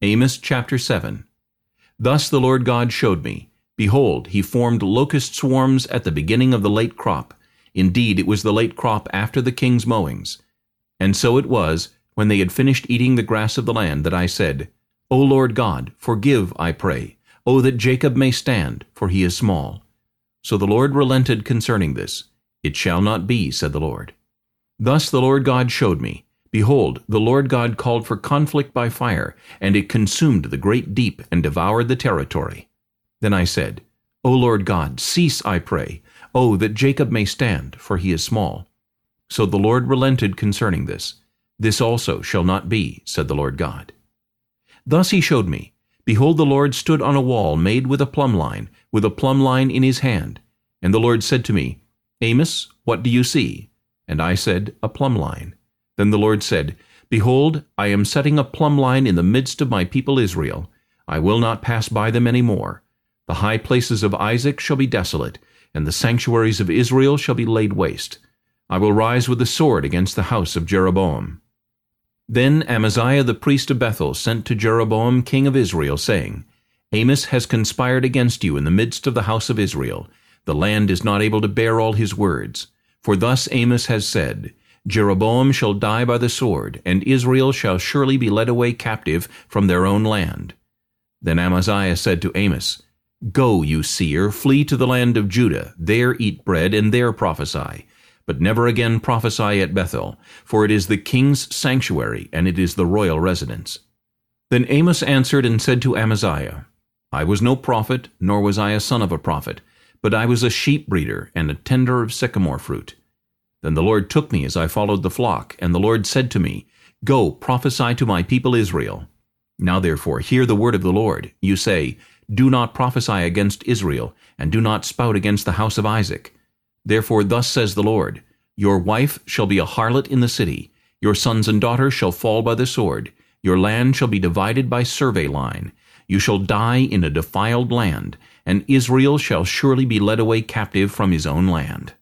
Amos chapter 7 Thus the Lord God showed me, Behold, he formed locust swarms at the beginning of the late crop. Indeed, it was the late crop after the king's mowings. And so it was, when they had finished eating the grass of the land, that I said, O Lord God, forgive, I pray. O that Jacob may stand, for he is small. So the Lord relented concerning this. It shall not be, said the Lord. Thus the Lord God showed me, Behold, the Lord God called for conflict by fire, and it consumed the great deep and devoured the territory. Then I said, O Lord God, cease, I pray. O that Jacob may stand, for he is small. So the Lord relented concerning this. This also shall not be, said the Lord God. Thus he showed me, Behold, the Lord stood on a wall made with a plumb line, with a plumb line in his hand. And the Lord said to me, Amos, what do you see? And I said, A plumb line. Then the Lord said, Behold, I am setting a plumb line in the midst of my people Israel. I will not pass by them any more. The high places of Isaac shall be desolate, and the sanctuaries of Israel shall be laid waste. I will rise with the sword against the house of Jeroboam. Then Amaziah the priest of Bethel sent to Jeroboam king of Israel, saying, Amos has conspired against you in the midst of the house of Israel. The land is not able to bear all his words. For thus Amos has said, Jeroboam shall die by the sword, and Israel shall surely be led away captive from their own land. Then Amaziah said to Amos, Go, you seer, flee to the land of Judah, there eat bread, and there prophesy. But never again prophesy at Bethel, for it is the king's sanctuary, and it is the royal residence. Then Amos answered and said to Amaziah, I was no prophet, nor was I a son of a prophet, but I was a sheep breeder and a tender of sycamore fruit. Then the Lord took me as I followed the flock, and the Lord said to me, Go, prophesy to my people Israel. Now therefore hear the word of the Lord. You say, Do not prophesy against Israel, and do not spout against the house of Isaac. Therefore thus says the Lord, Your wife shall be a harlot in the city, your sons and daughters shall fall by the sword, your land shall be divided by survey line. You shall die in a defiled land, and Israel shall surely be led away captive from his own land.